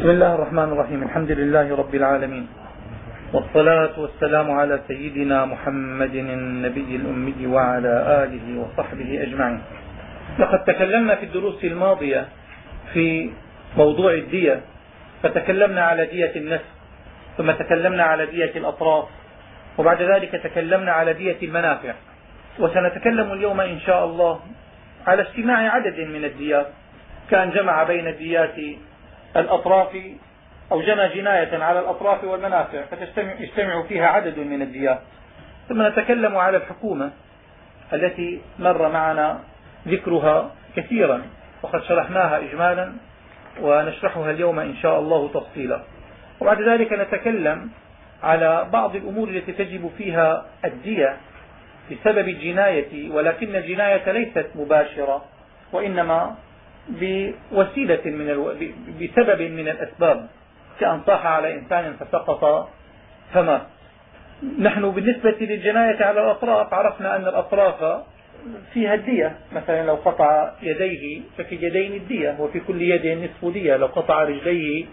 بسم الله الرحمن الرحيم. الحمد لله رب العالمين. والصلاة والسلام على سيدنا محمد النبي الأمي وعلى آله وصحبه أجمعين. لقد تكلمنا في الدروس الماضية في موضوع الدية فتكلمنا على دية النفس ثم تكلمنا على دية الأطراف وبعد ذلك تكلمنا على دية المنافع. وسنتكلم اليوم إن شاء الله على اجتماع عدد من الديات كأن جمع بين ديات الأطراف أو جنى جناية على الأطراف والمنافع فتجتمع فيها عدد من الديات ثم نتكلم على الحكومة التي مر معنا ذكرها كثيرا وقد شرحناها إجمالا ونشرحها اليوم إن شاء الله تفصيلا. وبعد ذلك نتكلم على بعض الأمور التي تجب فيها الدية بسبب الجناية ولكن الجناية ليست مباشرة وإنما بوسيلة من ألو... بسبب من الأسباب. كأن صاح على إنسان فسقط فمات نحن بالنسبة للجناية على الأطراف عرفنا أن الأطراف فيها الدية مثلا لو قطع يديه ففي اليدين الدية وفي كل يد نصف دية. لو قطع رجليه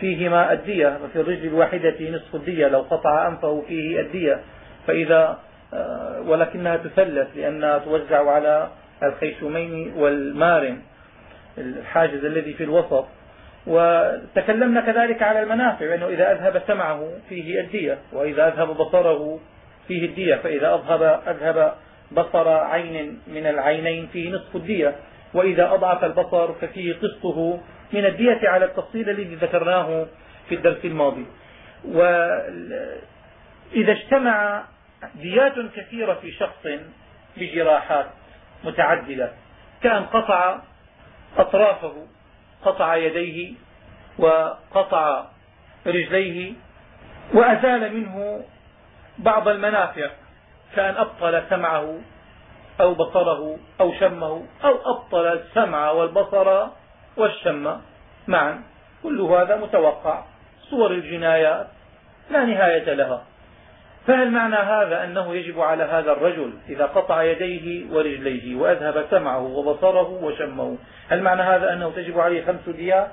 فيهما الدية. وفي الرجل الواحدة نصف الدية. لو قطع أنفه فيه الدية. فإذا آه، ولكنها تثلث لأنها توزع على الخيشومين والمارن الحاجز الذي في الوسط. وتكلمنا كذلك على المنافع أنه إذا أذهب سمعه فيه الدية وإذا أذهب بصره فيه الدية فإذا أذهب, أذهب بصر عين من العينين فيه نصف الدية وإذا أضعف البصر ففيه قسطه من الدية على التفصيل الذي ذكرناه في الدرس الماضي. وإذا اجتمع ديات كثيرة في شخص بجراحات متعددة كأن قطع أطرافه قطع يديه وقطع رجليه وأزال منه بعض المنافع كان أبطل سمعه أو بصره أو شمه أو أبطل السمع والبصر والشم. معا كل هذا متوقع. صور الجنايات لا نهاية لها. فهل معنى هذا أنه يجب على هذا الرجل إذا قطع يديه ورجليه وأذهب سمعه وبصره وشمه؟ هل معنى هذا أنه تجب عليه خمس ديات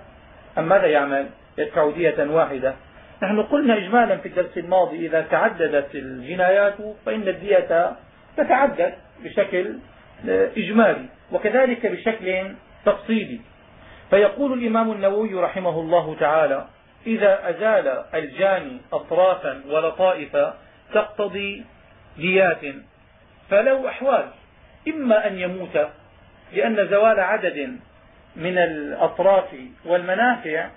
أم ماذا يعمل؟ يدفع دية واحدة. نحن قلنا إجمالا في الدرس الماضي إذا تعددت الجنايات فإن الدية تتعدد بشكل إجمالي وكذلك بشكل تفصيلي. فيقول الإمام النووي رحمه الله تعالى إذا أزال الجاني أطرافا ولطائف تقتضي ديات. فله أحوال إما أن يموت لأن زوال عدد من الأطراف والمنافع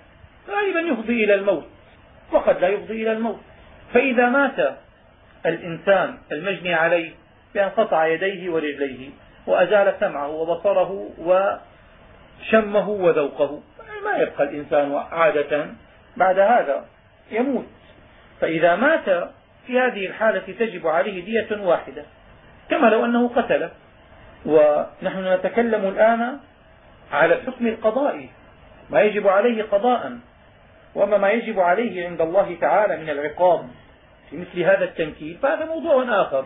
غالبا يفضي إلى الموت وقد لا يفضي إلى الموت. فإذا مات الإنسان المجني عليه بأن قطع يديه ورجليه وأزال سمعه وبصره وشمه وذوقه. ما يبقى الإنسان عادة بعد هذا يموت. فإذا مات في هذه الحالة تجب عليه دية واحدة كما لو أنه قتل. ونحن نتكلم الآن على الحكم القضائي ما يجب عليه قضاء وما ما يجب عليه عند الله تعالى من العقاب في مثل هذا التنكيل فهذا موضوع آخر.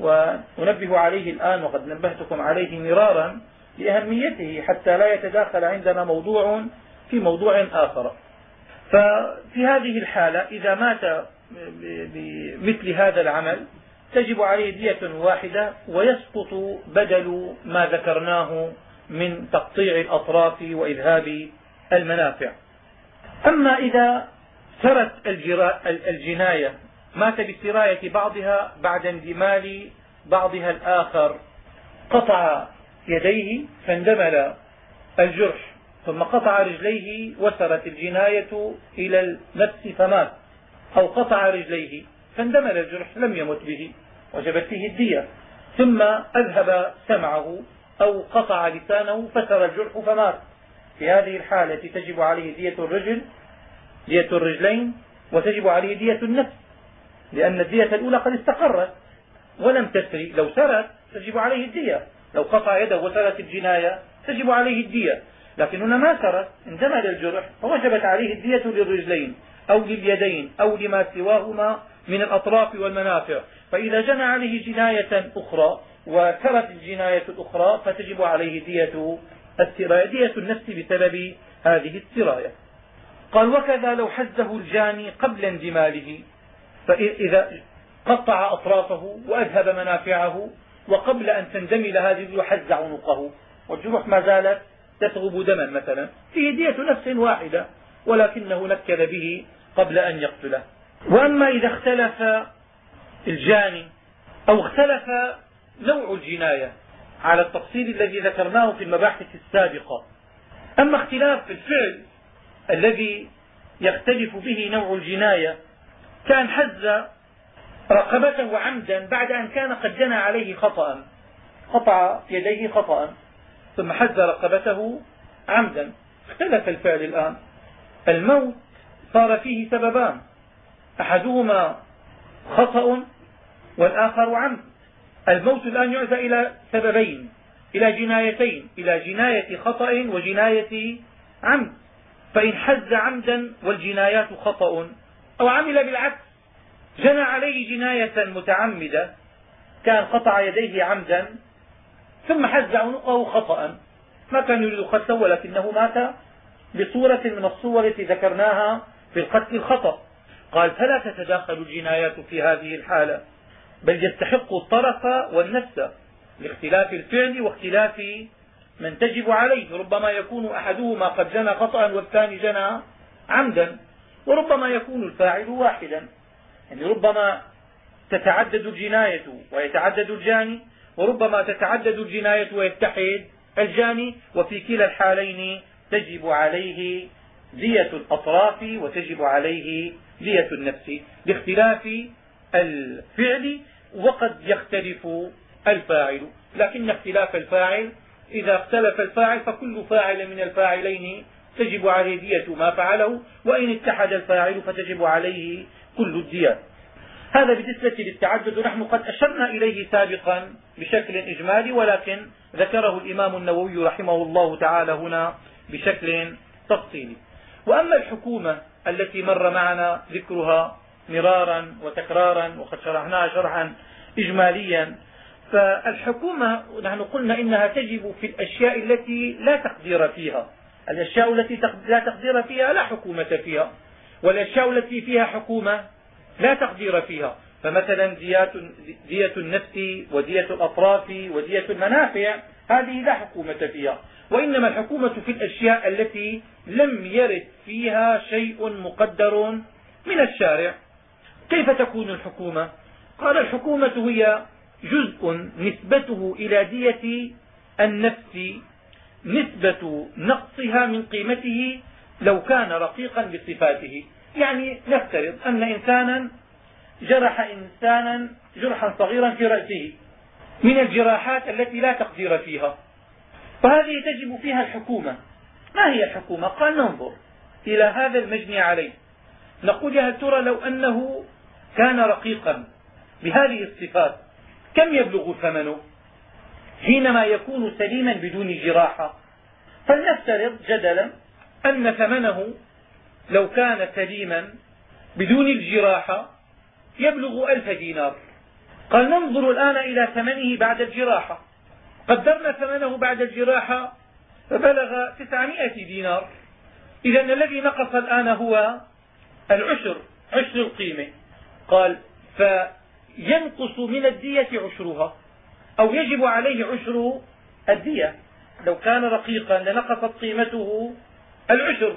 وننبه عليه الآن وقد نبهتكم عليه مرارا لأهميته حتى لا يتداخل عندنا موضوع في موضوع آخر. ففي هذه الحالة إذا مات بمثل هذا العمل تجب عليه دية واحدة ويسقط بدل ما ذكرناه من تقطيع الأطراف وإذهاب المنافع. أما إذا سرت الجناية مات بسراية بعضها بعد اندمال بعضها الآخر قطع يديه فاندمل الجرح ثم قطع رجليه وسرت الجناية إلى النفس فمات. أو قطع رجليه فاندمل الجرح لم يمت به وجبت فيه الدية. ثم أذهب سمعه أو قطع لسانه فسر الجرح فمات. في هذه الحالة تجب عليه دية الرجل دية الرجلين وتجب عليه دية النفس لأن الدية الأولى قد استقرت ولم تسري. لو سرت تجب عليه الدية. لو قطع يده وسرت الجناية تجب عليه الدية. لكن هنا ما سرت اندمل الجرح فوجبت عليه الدية للرجلين. أو لليدين أو لما سواهما من الأطراف والمنافع. فإذا جنى عليه جناية أخرى وسرت الجناية الأخرى فتجب عليه دية السراية دية النفس بسبب هذه السراية. قال وكذا لو حزه الجاني قبل اندماله فإذا قطع أطرافه وأذهب منافعه وقبل أن تندمل هذه وحز عنقه. والجروح ما زالت تثغب دما مثلا. فيه دية نفس واحدة. ولكنه نكل به قبل أن يقتله. وأما إذا اختلف الجاني أو اختلف نوع الجناية على التفصيل الذي ذكرناه في المباحث السابقة أما اختلاف الفعل الذي يختلف به نوع الجناية كان حز رقبته عمدا بعد أن كان قد جنى عليه خطأ قطع يديه خطأ ثم حز رقبته عمدا. اختلف الفعل الآن. الموت صار فيه سببان. أحدهما خطأ والآخر عمد. الموت الآن يعزى إلى سببين إلى جنايتين إلى جناية خطأ وجناية عمد. فإن حز عمدا والجنايات خطأ أو عمل بالعكس جنى عليه جناية متعمدة كان قطع يديه عمدا ثم حز عنقه خطأ. ما كان يريد قتله ولكنه مات بصورة من الصور التي ذكرناها في القتل الخطأ. قال فلا تتداخل الجنايات في هذه الحالة بل يستحق الطرف والنفس لاختلاف الفعل واختلاف من تجب عليه. ربما يكون أحدهما قد جنى خطأ والثاني جنى عمدا وربما يكون الفاعل واحدا. يعني ربما تتعدد الجناية ويتعدد الجاني وربما تتعدد الجناية ويتحد الجاني وفي كلا الحالين تجب عليه دية الأطراف وتجب عليه دية النفس باختلاف الفعل وقد يختلف الفاعل لكن اختلاف الفاعل إذا اختلف الفاعل فكل فاعل من الفاعلين تجب عليه دية ما فعله وإن اتحد الفاعل فتجب عليه كل الديات هذا بالنسبة للتعدد نحن قد أشرنا إليه سابقا بشكل إجمالي ولكن ذكره الإمام النووي رحمه الله تعالى هنا بشكل تفصيلي. وأما الحكومة التي مر معنا ذكرها مرارا وتكرارا وقد شرحناها شرحا إجماليا فالحكومة نحن قلنا إنها تجب في الأشياء التي لا تقدير فيها. الأشياء التي لا تقدير فيها لا حكومة فيها والأشياء التي فيها حكومة لا تقدير فيها. فمثلا دية النفس ودية الأطراف ودية المنافع هذه لا حكومة فيها. وإنما الحكومة في الأشياء التي لم يرد فيها شيء مقدر من الشارع. كيف تكون الحكومة؟ قال الحكومة هي جزء نسبته إلى دية النفس نسبة نقصها من قيمته لو كان رقيقا بصفاته. يعني نفترض أن إنسانا جرح إنسانا جرحا صغيرا في رأسه من الجراحات التي لا تقدير فيها. فهذه تجب فيها الحكومة. ما هي الحكومة؟ قال ننظر إلى هذا المجني عليه. نقول يا ترى لو أنه كان رقيقا بهذه الصفات كم يبلغ ثمنه؟ حينما يكون سليما بدون جراحة. فلنفترض جدلا أن ثمنه لو كان سليما بدون الجراحة يبلغ ألف دينار. قال ننظر الآن إلى ثمنه بعد الجراحة. قدرنا ثمنه بعد الجراحة فبلغ تسعمائة دينار. إذا الذي نقص الآن هو العشر عشر القيمة. قال فينقص من الدية عشرها أو يجب عليه عشر الدية. لو كان رقيقا لنقصت قيمته العشر.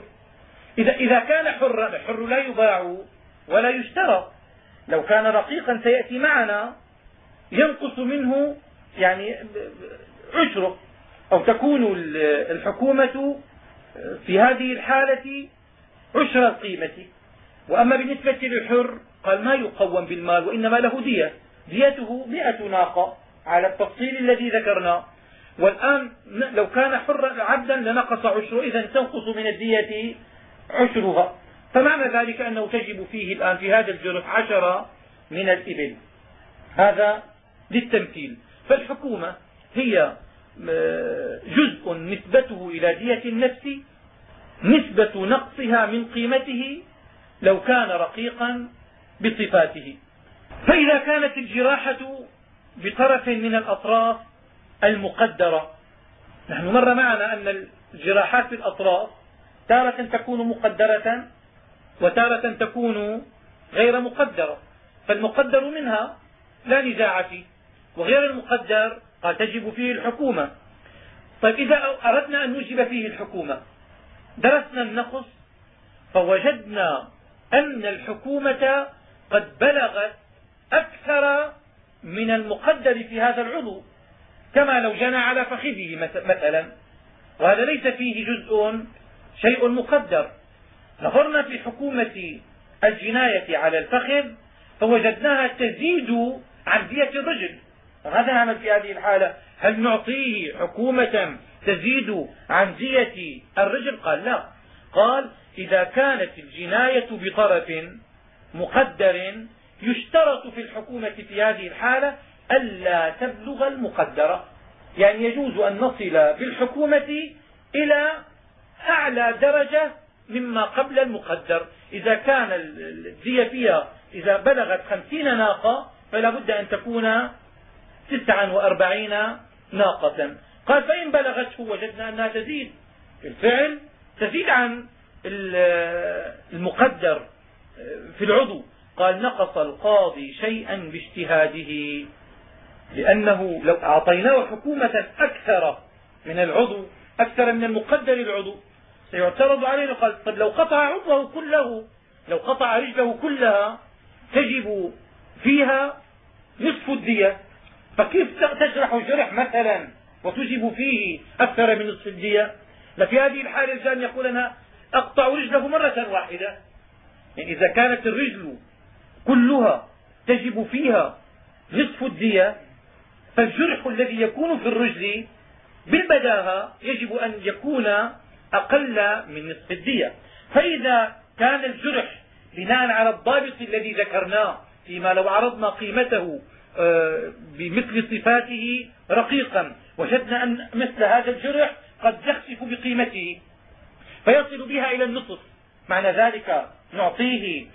إذا, إذا كان حرا الحر لا يباع ولا يشترى. لو كان رقيقا سيأتي معنا ينقص منه يعني عشره. أو تكون الحكومة في هذه الحالة عشر القيمة. وأما بالنسبة للحر قال ما يقوم بالمال وإنما له دية. ديته مئة ناقة على التفصيل الذي ذكرناه والآن لو كان حرا عبدا لنقص عشره إذا تنقص من الدية عشرها. فمعنى ذلك أنه تجب فيه الآن في هذا الجرح عشرة من الإبل. هذا للتمثيل. فالحكومة هي آه، جزء نسبته إلى دية النفس نسبة نقصها من قيمته لو كان رقيقا بصفاته. فإذا كانت الجراحة بطرف من الأطراف المقدرة نحن مر معنا أن الجراحات في الأطراف تارة تكون مقدرة وتارة تكون غير مقدرة فالمقدر منها لا نزاع فيه. وغير المقدر قال تجب فيه الحكومة. طيب إذا أردنا أن نوجب فيه الحكومة درسنا النقص فوجدنا أن الحكومة قد بلغت أكثر من المقدر في هذا العضو كما لو جنى على فخذه مثلا. وهذا ليس فيه جزء شيء مقدر. نظرنا في حكومة الجناية على الفخذ فوجدناها تزيد عن دية الرجل. ماذا نعمل في هذه الحالة؟ هل نعطيه حكومة تزيد عن دية الرجل؟ قال لا. قال إذا كانت الجناية بطرف مقدر يشترط في الحكومة في هذه الحالة ألا تبلغ المقدرة. يعني يجوز أن نصل بالحكومة إلى أعلى درجة مما قبل المقدر. إذا كان الدية فيها إذا بلغت خمسين ناقة فلا بد أن تكون تسعا وأربعين ناقة. قال فإن بلغته وجدنا أنها تزيد. بالفعل تزيد عن المقدر في العضو. قال نقص القاضي شيئا باجتهاده لأنه لو أعطيناه حكومة أكثر من العضو أكثر من المقدر العضو. سيعترض عليه قال طب لو قطع عضوه كله لو قطع رجله كلها تجب فيها نصف الدية. فكيف تجرح جرح مثلا وتجب فيه أكثر من نصف الدية لفي هذه الحالة الانسان يقول أنا أقطع رجله مرة واحدة. يعني إذا كانت الرجل كلها تجب فيها نصف الدية فالجرح الذي يكون في الرجل بالبداهة يجب أن يكون أقل من نصف الدية. فإذا كان الجرح بناء على الضابط الذي ذكرناه فيما لو عرضنا قيمته بمثل صفاته رقيقا. وجدنا أن مثل هذا الجرح قد يخسف بقيمته فيصل بها إلى النصف. معنى ذلك نعطيه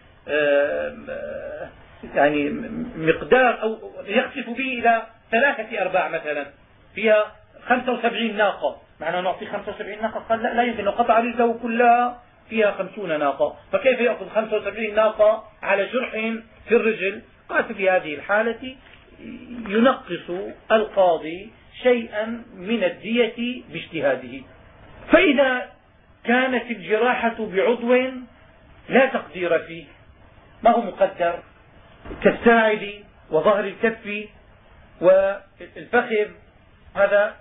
يعني مقدار أو يخسف به إلى ثلاثة أرباع مثلا. فيها 75 ناقة. معنى نعطي 75 ناقة؟ قال لا, لا يمكن. قطع رجله كلها فيها 50 ناقة. فكيف يأخذ 75 ناقة على جرح في الرجل؟ قال في هذه الحالة ينقص القاضي شيئا من الدية باجتهاده. فإذا كانت الجراحة بعضو لا تقدير فيه ما هو مقدر؟ كالساعد وظهر الكف والفخذ هذا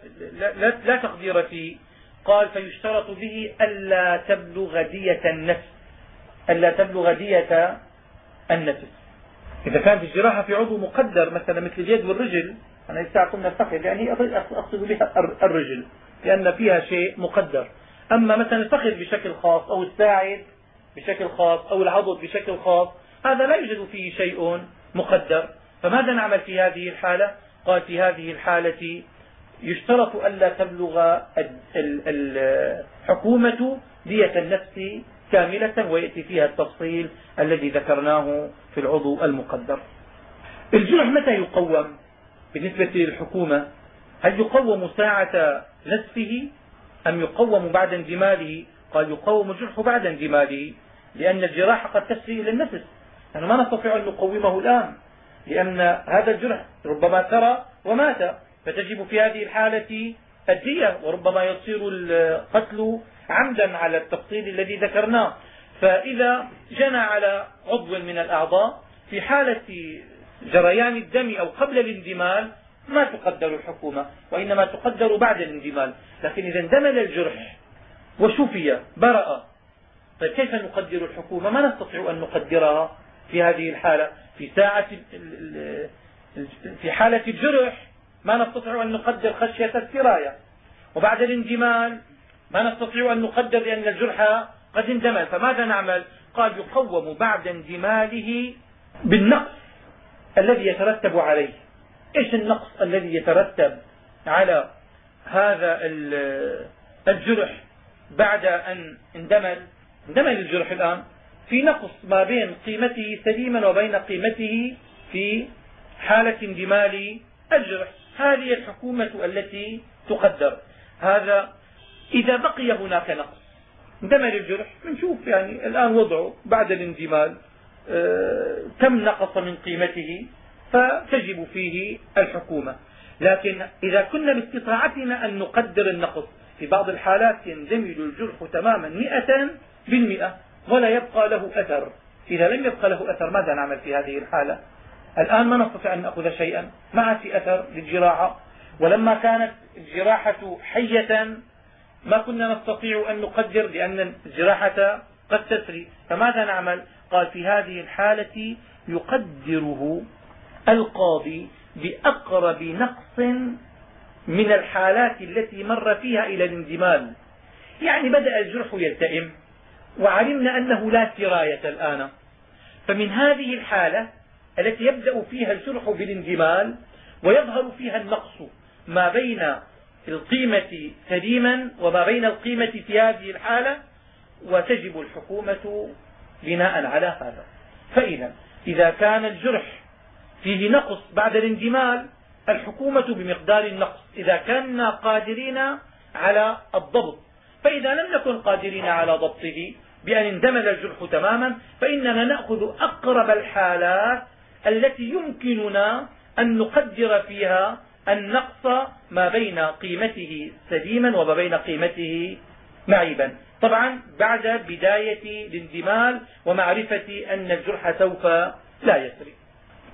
لا, تقدير فيه. قال فيشترط به ألا تبلغ دية النفس ألا تبلغ دية النفس. إذا كانت الجراحة في عضو مقدر مثلا مثل اليد والرجل أنا لسه قلنا الفخذ يعني أقصد بها الرجل لأن فيها شيء مقدر. أما مثلا الفخذ بشكل خاص أو الساعد بشكل خاص أو العضد بشكل خاص هذا لا يوجد فيه شيء مقدر. فماذا نعمل في هذه الحالة؟ قال في هذه الحالة يشترط ألا تبلغ الحكومة دية النفس كاملة ويأتي فيها التفصيل الذي ذكرناه في العضو المقدر. الجرح متى يقوم بالنسبة للحكومة؟ هل يقوم ساعة نسفه أم يقوم بعد اندماله قال يقوم الجرح بعد اندماله لأن الجراحة قد تسري إلى النفس نحن ما نستطيع أن نقومه الآن لأن هذا الجرح ربما سرى ومات فتجب في هذه الحالة الدية وربما يصير القتل عمدا على التفصيل الذي ذكرناه. فإذا جنى على عضو من الأعضاء في حالة جريان الدم أو قبل الاندمال ما تقدر الحكومة وإنما تقدر بعد الاندمال لكن إذا اندمل الجرح وشفي برأ طيب كيف نقدر الحكومة؟ ما نستطيع أن نقدرها في هذه الحالة. في ساعة في حالة الجرح ما نستطيع أن نقدر خشية السراية وبعد الاندمال ما نستطيع أن نقدر لأن الجرح قد اندمل. فماذا نعمل؟ قال يقوم بعد اندماله بالنقص الذي يترتب عليه. إيش النقص الذي يترتب على هذا الجرح بعد أن اندمل؟ اندمل الجرح الآن في نقص ما بين قيمته سليما وبين قيمته في حالة اندمال الجرح. هذه الحكومة التي تقدر. هذا إذا بقي هناك نقص. اندمل الجرح بنشوف يعني الآن وضعه بعد الاندمال آه، كم نقص من قيمته فتجب فيه الحكومة. لكن إذا كنا باستطاعتنا أن نقدر النقص في بعض الحالات يندمج الجرح تماما مئة بالمئة ولا يبقى له أثر. إذا لم يبقى له أثر ماذا نعمل في هذه الحالة؟ الآن ما نستطيع أن نأخذ شيئا ما في أثر للجراحة. ولما كانت الجراحة حية ما كنا نستطيع أن نقدر لأن الجراحة قد تسري. فماذا نعمل؟ قال في هذه الحالة يقدره القاضي بأقرب نقص من الحالات التي مر فيها إلى الاندمال يعني بدأ الجرح يلتئم وعلمنا أنه لا سراية الآن. فمن هذه الحالة التي يبدأ فيها الجرح بالاندمال ويظهر فيها النقص ما بين القيمة سليما وما بين القيمة في هذه الحالة وتجب الحكومة بناء على هذا. فإذا إذا كان الجرح فيه نقص بعد الاندمال الحكومة بمقدار النقص إذا كنا قادرين على الضبط. فإذا لم نكن قادرين على ضبطه بأن اندمل الجرح تماما فإننا نأخذ أقرب الحالات التي يمكننا أن نقدر فيها النقص ما بين قيمته سليما وما بين قيمته معيبا. طبعا بعد بداية الاندمال ومعرفة أن الجرح سوف لا يسري.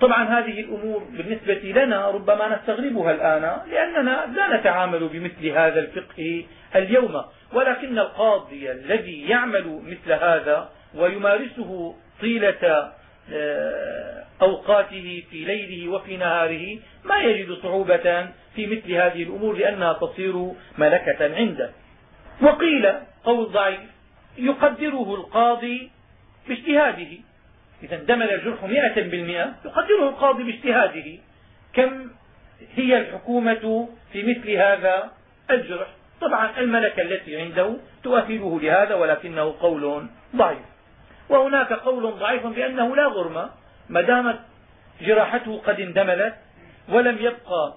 طبعا هذه الأمور بالنسبة لنا ربما نستغربها الآن لأننا لا نتعامل بمثل هذا الفقه اليوم ولكن القاضي الذي يعمل مثل هذا ويمارسه طيلة آه، أوقاته في ليله وفي نهاره ما يجد صعوبة في مثل هذه الأمور لأنها تصير ملكة عنده. وقيل قول ضعيف يقدره القاضي باجتهاده. إذا اندمل الجرح مئة بالمئة يقدره القاضي باجتهاده. كم هي الحكومة في مثل هذا الجرح؟ طبعا الملكة التي عنده تؤهله لهذا ولكنه قول ضعيف. وهناك قول ضعيف بأنه لا غرم ما دامت جراحته قد اندملت ولم يبقى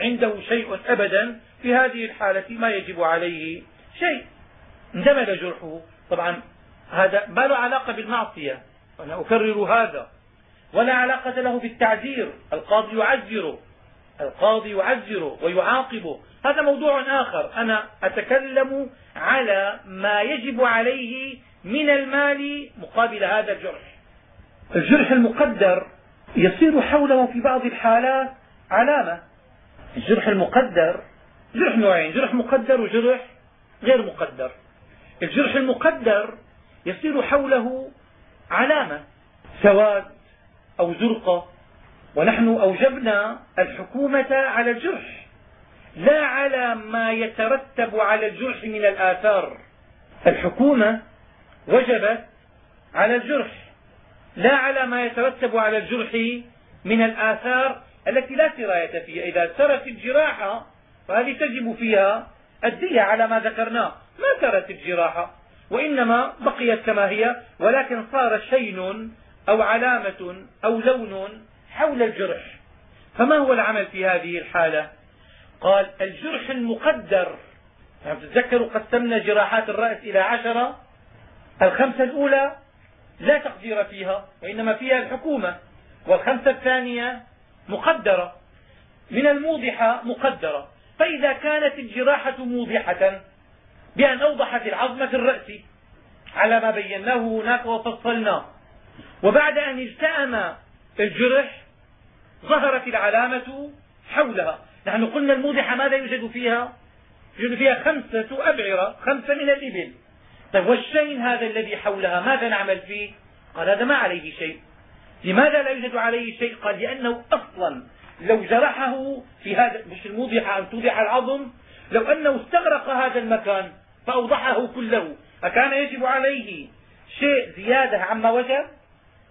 عنده شيء أبدا في هذه الحالة ما يجب عليه شيء. اندمل جرحه. طبعا هذا ما له علاقة بالمعصية. أنا أكرر هذا. ولا علاقة له بالتعذير. القاضي يعذره. القاضي يعذره ويعاقبه. هذا موضوع آخر. أنا أتكلم على ما يجب عليه من المال مقابل هذا الجرح. الجرح المقدر يصير حوله في بعض الحالات علامة. الجرح المقدر جرح نوعين جرح مقدر وجرح غير مقدر. الجرح المقدر يصير حوله علامة سواد أو زرقة. ونحن أوجبنا الحكومة على الجرح لا على ما يترتب على الجرح من الآثار. الحكومة وجبت على الجرح. لا على ما يترتب على الجرح من الآثار التي لا سراية فيها. إذا سرت الجراحة فهذه تجب فيها الدية على ما ذكرناه. ما سرت الجراحة وإنما بقيت كما هي ولكن صار شين أو علامة أو لون حول الجرح. فما هو العمل في هذه الحالة؟ قال الجرح المقدر. يعني تتذكروا قسمنا جراحات الرأس إلى عشرة. الخمسة الأولى لا تقدير فيها وإنما فيها الحكومة. والخمسة الثانية مقدرة. من الموضحة مقدرة. فإذا كانت الجراحة موضحة بأن أوضحت العظم في الرأس على ما بيناه هناك وفصلناه وبعد أن التأم الجرح ظهرت العلامة حولها. نحن قلنا الموضحة ماذا يوجد فيها؟ يوجد فيها خمسة أبعرة خمسة من الإبل. طيب والشين هذا الذي حولها ماذا نعمل فيه؟ قال هذا ما عليه شيء. لماذا لا يوجد عليه شيء؟ قال لأنه أصلا لو جرحه في هذا مش الموضحة أن توضح العظم؟ لو أنه استغرق هذا المكان فأوضحه كله أكان يجب عليه شيء زيادة عما وجب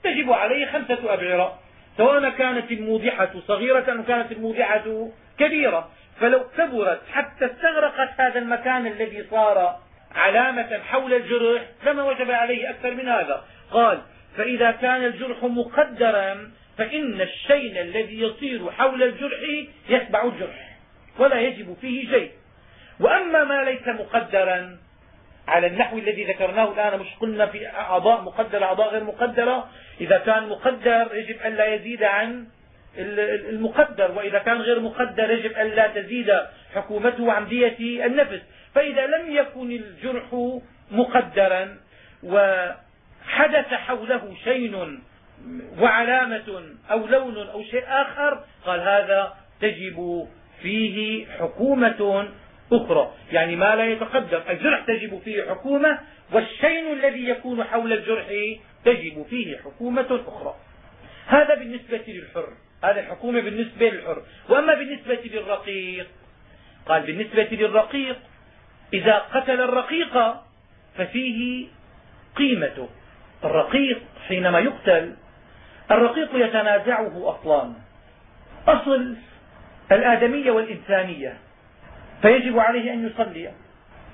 تجب عليه خمسة أبعرة سواء كانت الموضحة صغيرة أو كانت الموضحة كبيرة. فلو كبرت حتى استغرقت هذا المكان الذي صار علامة حول الجرح لما وجب عليه أكثر من هذا. قال فإذا كان الجرح مقدرا فإن الشين الذي يصير حول الجرح يتبع الجرح ولا يجب فيه شيء. وأما ما ليس مقدرا على النحو الذي ذكرناه الآن مش قلنا في أعضاء مقدرة أعضاء غير مقدرة إذا كان مقدر يجب أن لا يزيد عن المقدر وإذا كان غير مقدر يجب أن لا تزيد حكومته عن دية النفس. فإذا لم يكن الجرح مقدرا وحدث حوله شيء وعلامة أو لون أو شيء آخر قال هذا تجب فيه حكومة أخرى. يعني ما لا يتقدر الجرح تجب فيه حكومة والشين الذي يكون حول الجرح تجب فيه حكومة أخرى. هذا بالنسبة للحر. هذا الحكومة بالنسبة للحر. وأما بالنسبة للرقيق قال بالنسبة للرقيق إذا قتل الرقيق ففيه قيمته. الرقيق حينما يقتل الرقيق يتنازعه أصلان أصل الآدمية والإنسانية. فيجب عليه أن يصلي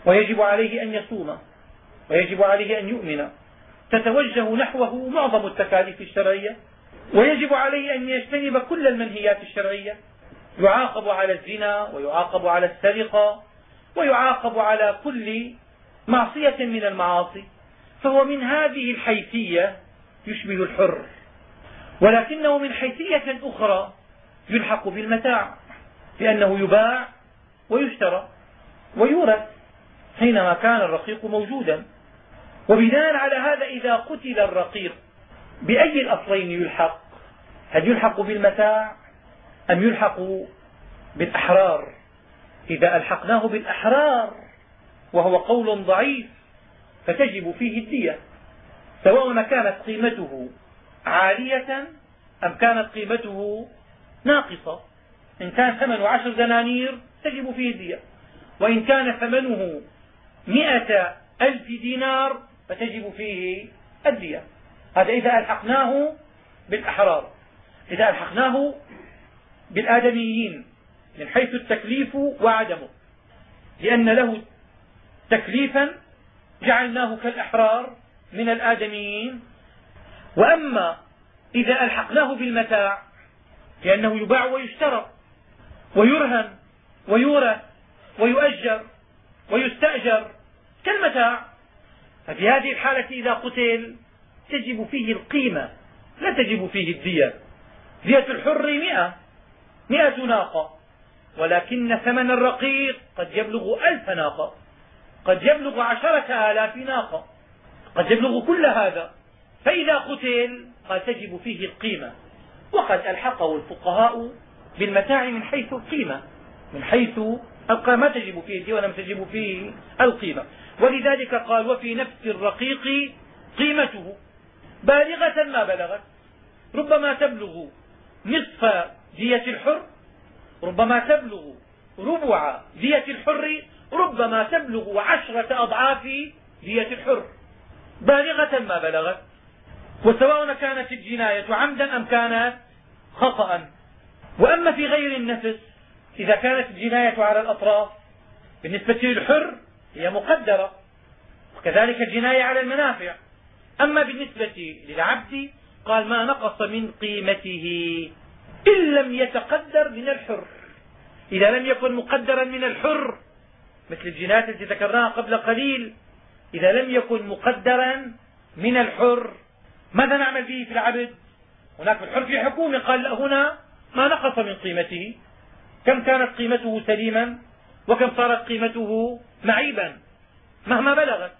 ويجب عليه أن يصوم ويجب عليه أن يؤمن. تتوجه نحوه معظم التكاليف الشرعية ويجب عليه أن يجتنب كل المنهيات الشرعية. يعاقب على الزنا ويعاقب على السرقة ويعاقب على كل معصية من المعاصي فهو من هذه الحيثية يشبه الحر. ولكنه من حيثية أخرى يلحق بالمتاع لأنه يباع ويشترى ويورث حينما كان الرقيق موجودا. وبناء على هذا إذا قتل الرقيق بأي الأصلين يلحق؟ هل يلحق بالمتاع أم يلحق بالأحرار؟ إذا ألحقناه بالأحرار وهو قول ضعيف فتجب فيه الدية سواء كانت قيمته عالية أم كانت قيمته ناقصة. إن كان ثمنه عشر دنانير تجب فيه الدية وإن كان ثمنه مئة ألف دينار فتجب فيه الدية. هذا إذا ألحقناه بالأحرار. إذا ألحقناه بالآدميين من حيث التكليف وعدمه لأن له تكليفا جعلناه كالأحرار من الآدميين. وأما إذا ألحقناه بالمتاع لأنه يباع ويشترى ويرهن ويورث ويؤجر ويستأجر كالمتاع ففي هذه الحالة إذا قتل تجب فيه القيمة لا تجب فيه الدية. دية الحر مئة. مئة ناقة. ولكن ثمن الرقيق قد يبلغ ألف ناقة. قد يبلغ عشرة آلاف ناقة. قد يبلغ كل هذا. فإذا قتل قال تجب فيه القيمة. وقد ألحقه الفقهاء بالمتاع من حيث القيمة. من حيث ما تجب فيه الدية ولم تجب فيه القيمة. ولذلك قال وفي نفس الرقيق قيمته. بالغة ما بلغت. ربما تبلغ نصف دية الحر ربما تبلغ ربع دية الحر ربما تبلغ عشرة أضعاف دية الحر. بالغة ما بلغت. وسواء كانت الجناية عمدا أم كانت خطأ. وأما في غير النفس إذا كانت الجناية على الأطراف بالنسبة للحر هي مقدرة. وكذلك الجناية على المنافع. أما بالنسبة للعبد قال ما نقص من قيمته. إن لم يتقدر من الحر. إذا لم يكن مقدرا من الحر مثل الجنايات التي ذكرناها قبل قليل إذا لم يكن مقدرا من الحر ماذا نعمل به في العبد؟ هناك في الحر في حكومة قال هنا ما نقص من قيمته. كم كانت قيمته سليما وكم صارت قيمته معيبا مهما بلغت.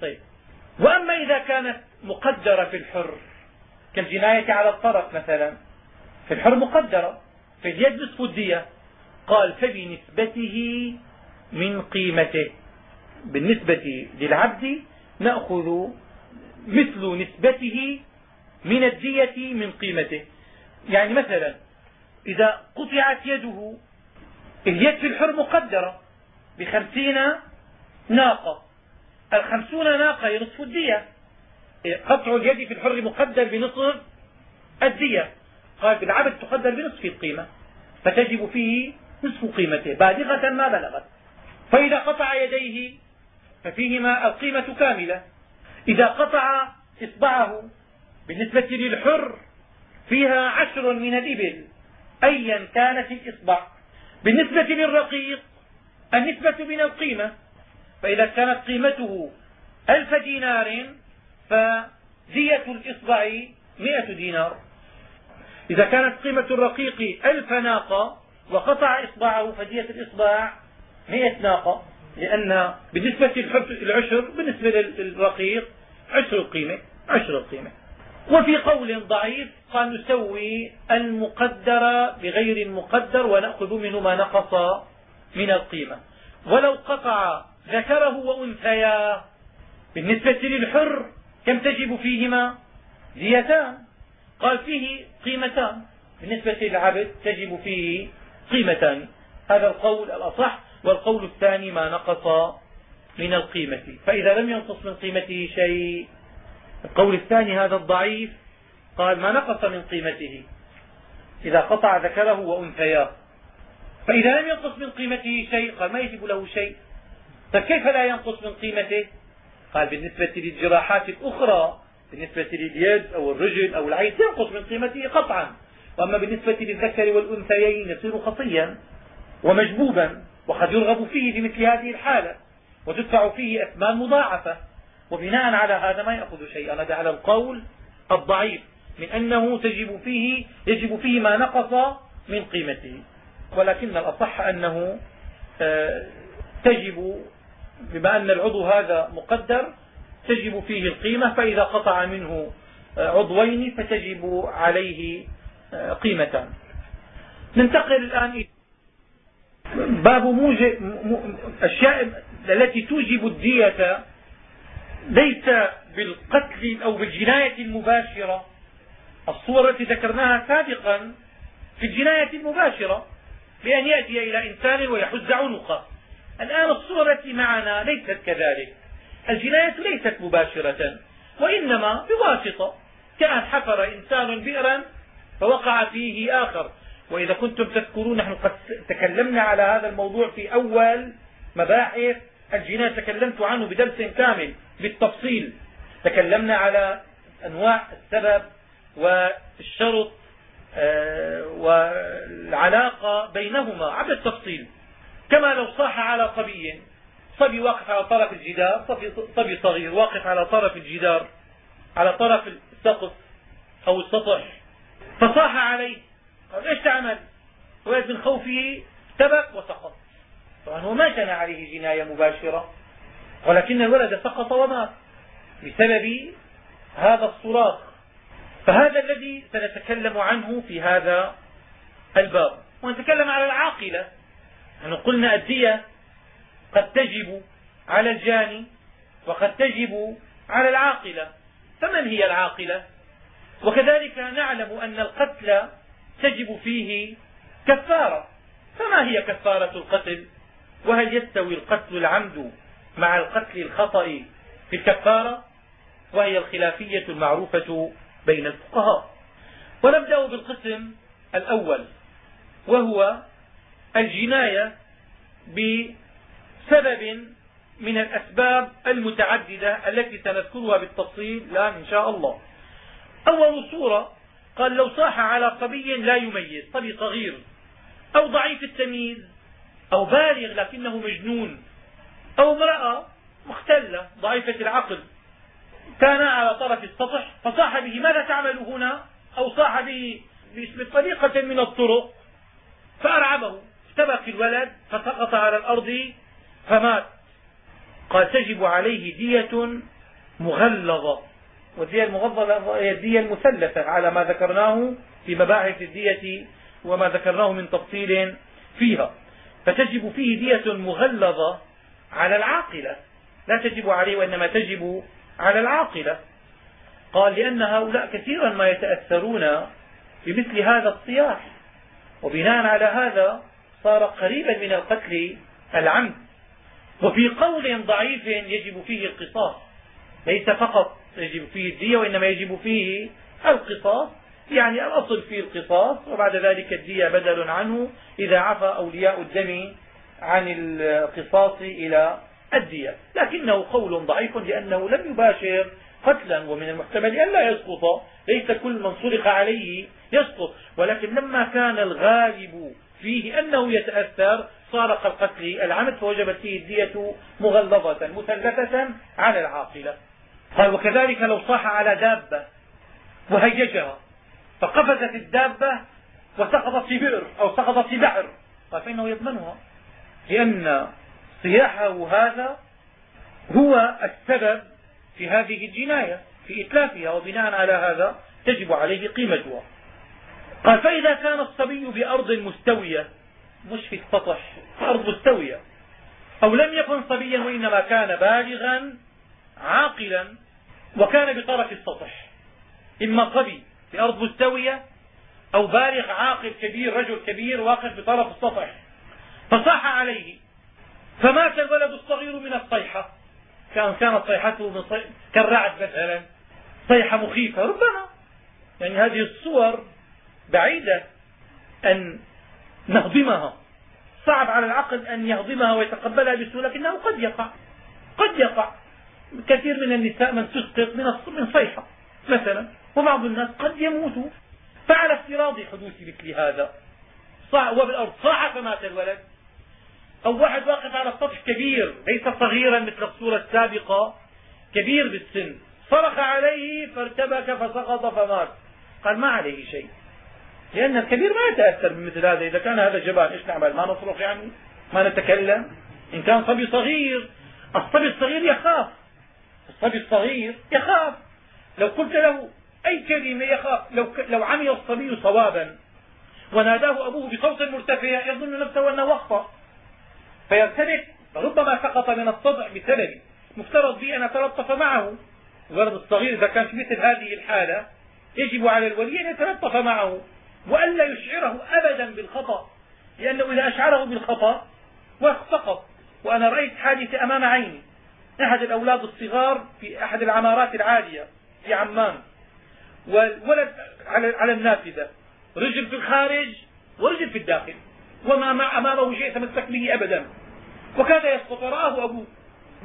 طيب. وأما إذا كانت مقدرة في الحر كالجناية على الطرف مثلا الحر مقدرة اليد نصف الدية قال فبنسبته من قيمته. بالنسبة للعبد نأخذ مثل نسبته من الدية من قيمته. يعني مثلا إذا قطعت يده اليد في الحر مقدرة. بخمسين ناقة. الخمسون ناقة هي نصف الدية. قطع اليد في الحر مقدر بنصف الدية. قال بالعبد تقدر بنصف القيمة فتجب فيه نصف قيمته بالغة ما بلغت. فإذا قطع يديه ففيهما القيمة كاملة. إذا قطع إصبعه بالنسبة للحر فيها عشر من الإبل أيا كانت الإصبع. بالنسبة للرقيق النسبة من القيمة. فإذا كانت قيمته ألف دينار فدية الإصبع م دينار. إذا كانت قيمة الرقيق ألف ناقة وقطع إصبعه فدية الإصبع م ناقة لأن بالنسبة للعشر بالنسبة للرقيق عشر القيمة عشر القيمة وفي قول ضعيف قال نسوي المقدر بغير المقدر ونأخذ منه ما نقص من القيمة. ولو قطع ذكره وأنثياه بالنسبة للحر كم تجب فيهما؟ ديتان قال فيه قيمتان. بالنسبة للعبد تجب فيه قيمتان. هذا القول الأصح والقول الثاني ما نقص من القيمة. فإذا لم ينقص من قيمته شيء القول الثاني هذا الضعيف قال ما نقص من قيمته؟ إذا قطع ذكره وأنثياه. فإذا لم ينقص من قيمته شيء قال ما يجب له شيء؟ فكيف لا ينقص من قيمته؟ قال بالنسبة للجراحات الأخرى بالنسبة لليد أو الرجل أو العين ينقص من قيمته قطعا. وأما بالنسبة للذكر والأنثيين يصير خطيا ومجبوبا وقد يرغب فيه في مثل هذه الحالة وتدفع فيه أثمان مضاعفة. وبناء على هذا ما يأخذ شيئا. هذا على القول الضعيف من أنه تجب فيه يجب فيه ما نقص من قيمته. ولكن الأصح أنه آه، تجب بما أن العضو هذا مقدر تجب فيه القيمة فإذا قطع منه آه، عضوين فتجب عليه آه، قيمتان. ننتقل الآن باب موجب التي توجب الدية ليس بالقتل أو بالجناية المباشرة. الصور التي ذكرناها سابقا في الجناية المباشرة بأن يأتي إلى إنسان ويحز عنقه. الآن الصورة التي معنا ليست كذلك. الجناية ليست مباشرة وإنما بواسطة. كأن حفر إنسان بئرا فوقع فيه آخر. وإذا كنتم تذكرون نحن قد تكلمنا على هذا الموضوع في أول مباحث. الجناية تكلمت عنه بدرس كامل بالتفصيل. تكلمنا على أنواع السبب والشرط آه، والعلاقة بينهما عبر التفصيل. كما لو صاح على صبي صبي واقف على طرف الجدار صبي صغير واقف على طرف الجدار على طرف السقف أو السطح فصاح عليه. قال إيش تعمل؟ ولد من خوفه تبك وسقط. طبعا هو ما جنى عليه جناية مباشرة ولكن الولد سقط ومات بسبب هذا الصراخ. فهذا الذي سنتكلم عنه في هذا الباب. ونتكلم على العاقلة. نحن قلنا الدية قد تجب على الجاني وقد تجب على العاقلة. فمن هي العاقلة؟ وكذلك نعلم أن القتل تجب فيه كفارة. فما هي كفارة القتل؟ وهل يستوي القتل العمد مع القتل الخطأ في الكفارة؟ وهي الخلافية المعروفة بين الفقهاء. ونبدأ بالقسم الأول وهو الجناية بسبب من الأسباب المتعددة التي سنذكرها بالتفصيل الآن إن شاء الله. أول صورة قال لو صاح على صبي لا يميز صبي صغير أو ضعيف التمييز أو بالغ لكنه مجنون أو امرأة مختلة ضعيفة العقل كان على طرف السطح فصاح به ماذا تعمل هنا؟ أو صاح به بطريقة من الطرق فأرعبه. اشتبك الولد فسقط على الأرض فمات قال تجب عليه دية مغلظة. والدية المغلظة هي الدية المثلثة على ما ذكرناه في مباحث الدية وما ذكرناه من تفصيل فيها. فتجب فيه دية مغلظة على العاقلة. لا تجب عليه وإنما تجب على العاقلة. قال لأن هؤلاء كثيرا ما يتأثرون بمثل هذا الصياح. وبناء على هذا صار قريبا من القتل العمد. وفي قول ضعيف يجب فيه القصاص. ليس فقط يجب فيه الدية وإنما يجب فيه القصاص. يعني الأصل فيه القصاص وبعد ذلك الدية بدل عنه إذا عفى أولياء الدم عن القصاص إلى الدية. لكنه قول ضعيف لأنه لم يباشر قتلا ومن المحتمل أن لا يسقط. ليس كل من صرخ عليه يسقط. ولكن لما كان الغالب فيه أنه يتأثر صار كالقتل العمد فوجبت فيه الدية مغلظة مثلثة على العاقلة. قال وكذلك لو صاح على دابة وهيجها فقفزت الدابة وسقطت في بئر أو سقطت في بحر. قال فإنه يضمنها لأن صياحه هذا هو السبب في هذه الجناية في إتلافها وبناء على هذا تجب عليه قيمتها قال فإذا كان الصبي بأرض مستوية مش في السطح أرض مستوية أو لم يكن صبيا وإنما كان بالغا عاقلا وكان بطرف السطح. إما صبي في أرض مستوية أو بالغ عاقل كبير رجل كبير واقف بطرف السطح. فصاح عليه. فمات الولد الصغير من الصيحة. كان كانت صيحته صي... كالرعد مثلا. صيحة مخيفة. ربما. يعني هذه الصور بعيدة أن نهضمها. صعب على العقل أن يهضمها ويتقبلها بسهولة لكنه قد يقع. قد يقع. كثير من النساء من تسقط من صيحة مثلا. وبعض الناس قد يموتوا فعلى افتراض حدوث مثل هذا صاع وبالارض صاح فمات الولد. أو واحد واقف على السطح كبير ليس صغيرا مثل الصورة السابقة كبير بالسن. صرخ عليه فارتبك فسقط فمات. قال ما عليه شيء. لأن الكبير ما يتأثر بمثل هذا. إذا كان هذا جبان إيش نعمل؟ ما نصرخ يعني؟ ما نتكلم؟ إن كان صبي صغير الصبي الصغير يخاف. الصبي الصغير يخاف. لو قلت له أي كلمة يخاف؟ لو, لو عمي الصبي صوابا. وناداه أبوه بصوت مرتفع يظن نفسه أنه أخطأ فيرتبك ربما سقط من الصدع بسبب. مفترض بي أن أتلطف معه. الولد الصغير إذا كان في مثل هذه الحالة يجب على الولي أن يتلطف معه. وألا يشعره أبدا بالخطأ لأنه إذا أشعره بالخطأ سقط وأنا رأيت حادثة أمام عيني. أحد الأولاد الصغار في أحد العمارات العالية في عمان. والولد على النافذة. رجل في الخارج ورجل في الداخل. وما مع أمامه شيء يتمسك به أبدا. وكاد يسقط. رآه أبوه.